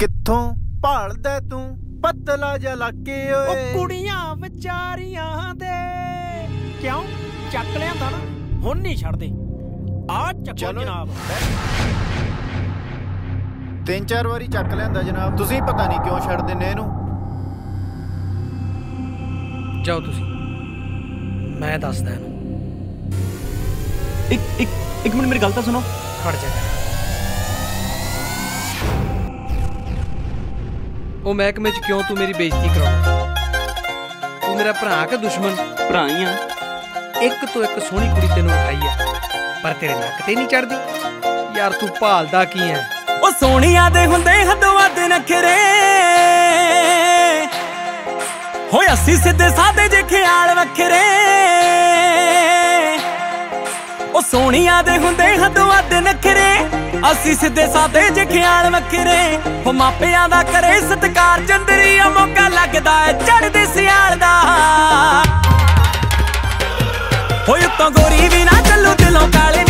ਕਿੱਥੋਂ ਭਾਲਦਾ ਤੂੰ? ਪਤਲਾ ਜਿਹਾ ਲੱਗੇ ਓਏ। ਉਹ ਕੁੜੀਆਂ ਵਿਚਾਰੀਆਂ ਦੇ। ਕਿਉਂ? ਚੱਕ ਲਿਆਂਦਾ ਨਾ। ਹੁਣ ਨਹੀਂ ਛੱਡਦੇ। ਆ ਚੱਕੋ। ਜਨਾਬ। ਤਿੰਨ ਚਾਰ ਵਾਰੀ ਚੱਕ ਲਿਆਂਦਾ ਜਨਾਬ। ਤੁਸੀਂ ਪਤਾ ਨਹੀਂ ਕਿਉਂ ਛੱਡ ਦਿੰਦੇ ਇਹਨੂੰ। ਜਾਓ ਤੁਸੀਂ। ਮੈਂ ਦੱਸਦਾ ਇਹਨੂੰ। ਇੱਕ ਇੱਕ ਇੱਕ ਮਿੰਟ ਮੇਰੀ ਗੱਲ ਤਾਂ ਸੁਣੋ। ਖੜ ਜਾ। ਉਹ ਮਹਿਕਮੇ 'ਚ ਕਿਉਂ ਤੂੰ ਮੇਰੀ ਬੇਇੱਜ਼ਤੀ ਕਰਾਉਣਾ? ਤੂੰ ਮੇਰਾ ਭਰਾ ਕਿ ਦੁਸ਼ਮਣ? ਭਰਾ ਹੀ ਆ। ਇੱਕ ਤੋਂ ਇੱਕ ਸੋਹਣੀ ਕੁੜੀ ਤੈਨੂੰ ਵਿਖਾਈ ਆ ਪਰ ਤੇਰੇ ਨੱਕ ਤੇ ਨਹੀਂ ਚੜਦੀ। ਯਾਰ ਤੂੰ ਭਾਲਦਾ ਕੀ ਐ? ਉਹ ਸੋਹਣੀਆਂ ਦੇ ਹੁੰਦੇ ਹੱਦੋਂ ਵੱਧ ਨਖਰੇ। ਹੋਇਆ ਸੀ ਸਿੱਧੇ ਸਾਦੇ ਜੇ ਖਿਆਲ ਵੱਖਰੇ। ਉਹ ਸੋਹਣੀਆਂ ਦੇ ਹੁੰਦੇ ਹੱਦੋਂ ਵੱਧ ਨਖਰੇ। ਅਸੀਂ ਸਿੱਧੇ ਸਾਦੇ ਜੇ ਖਿਆਲ ਵੱਖਰੇ। ਹੋ ਮਾਪਿਆਂ ਦਾ ਕਰੇ ਸਤਕਾਰ ਚੰਦਰੀਆ ਮੌਕਾ ਲੱਗਦਾ ਏ ਚੜਦੇ ਸਿਆਲ ਦਾ। ਹੋਏ ਉੱਤੋਂ ਗੋਰੀ ਵੀ ਨਾ ਚੱਲੂ ਦਿਲੋਂ ਕਾਲੇ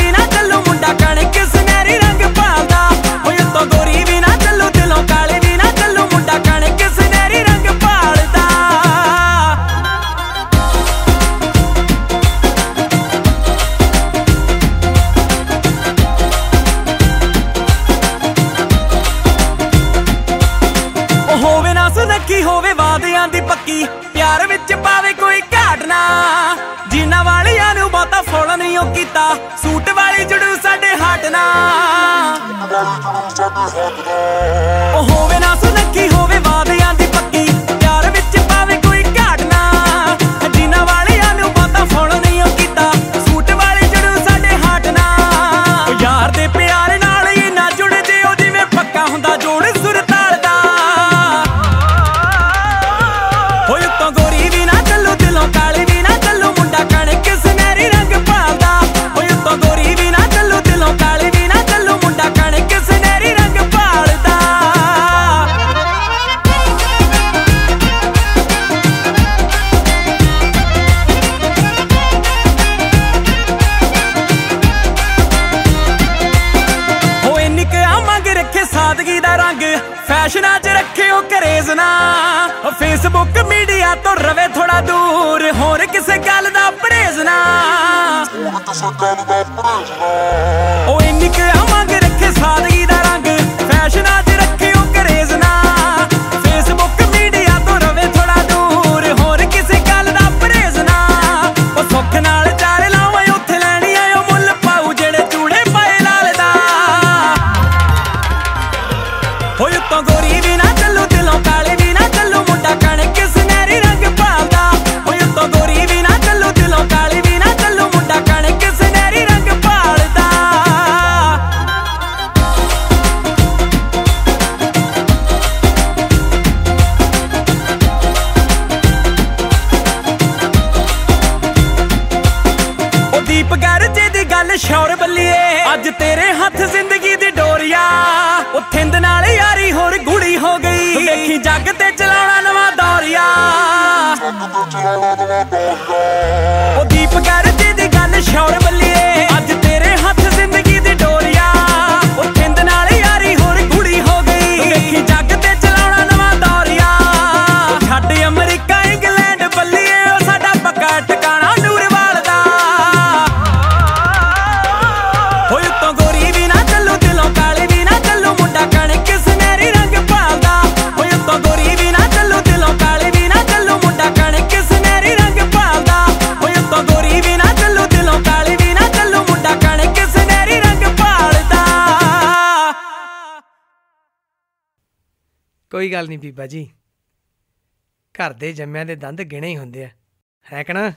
ਨਾ ਹੋਵੇ ਵਾਦਿਆਂ ਦੀ ਪੱਕੀ, ਪਿਆਰ ਵਿੱਚ ਪਾਵੇ ਕੋਈ ਘਾਟ ਨਾ। ਜਿਨ੍ਹਾਂ ਵਾਲੀਆਂ ਨੂੰ ਬਹੁਤਾ ਫੋਲੋ ਨਹੀਂ ਉਹ ਕੀਤਾ, ਸੂਟ ਵਾਲੀ ਜੜੂ ਸਾਡੇ ਹੱਟ ਨਾ। ਉਹ ਹੋਵੇ ਨਾ ਫੇਸਬੁੱਕ ਮੀਡੀਆ ਤੋਂ ਰਵੇ ਥੋੜਾ ਦੂਰ। ਹੋਰ ਕਿਸੇ ਗੱਲ ਦਾ ਪਰਹੇਜ਼ ਨਾ। ਓਏ ਨਿਕਿਆ ਮੰਗ ਰੱਖੇ ਸਾਦਗੀ ਦਾ ਰੰਗ। ਫੈਸ਼ਨਾਂ 'ਚ ਰੱਖੇ ਕਰੇਜ਼ ਨਾ। ਫੇਸਬੁੱਕ ਮੀਡੀਆ ਤੋਂ ਰਵੇ ਥੋੜਾ ਦੂਰ। ਹੋਰ ਕਿਸੇ ਗੱਲ ਦਾ ਪਰਹੇਜ਼ ਨਾ। ਉਹ ਸੁੱਖ ਨਾਲ ਚਾਰ ਲਾਵਾਂ ਉੱਥੇ ਲੈਣੀ ਆਇਓ ਮੁੱਲ ਪਾਉ ਜਿਹੜੇ ਚੂੜੇ ਪਾਏ ਲਾਲ ਦਾ। ਹੋਏ ਉੱਤੋਂ ਗੋਰੀ ਵੀ ਨਾ ਚੱਲੂ ਦਿਲੋਂ ਕਾਲੇ ਵੀ ਕਣਕ ਸੁਨਹਿਰੀ ਰੰਗ ਪਾਲਦਾ ਹੋਏ ਉੱਤੋਂ ਗੋਰੀ ਵੀ ਨਾ ਚੱਲੂ, ਦਿਲੋਂ ਕਾਲੇ ਵੀ ਨਾ ਚੱਲੂ, ਮੁੰਡਾ ਕਣਕ ਸੁਨਹਿਰੀ ਰੰਗ ਪਾਲਦਾ ਉਹ ਦੀਪ ਗਰਜੇ ਦੀ ਗੱਲ ਸ਼ੌਰ ਬੱਲੀਏ, ਅੱਜ ਤੇ ਉਹ ਦੀਪ ਕਰਦੇ ਦੀ ਗੱਲ ਸ਼ੌਰ ਬੱਲੀਏ ਕੋਈ ਗੱਲ ਨਹੀਂ ਬੀਬਾ ਜੀ। ਘਰ ਦੇ ਜੰਮਿਆਂ ਦੇ ਦੰਦ ਗਿਣੇ ਹੀ ਹੁੰਦੇ ਆ। ਹੈ ਕਣਾ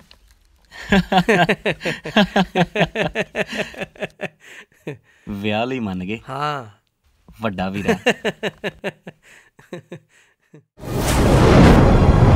ਵਿਆਹ ਲਈ ਮੰਨ ਗਏ। ਹਾਂ। ਵੱਡਾ ਵੀਰਾ।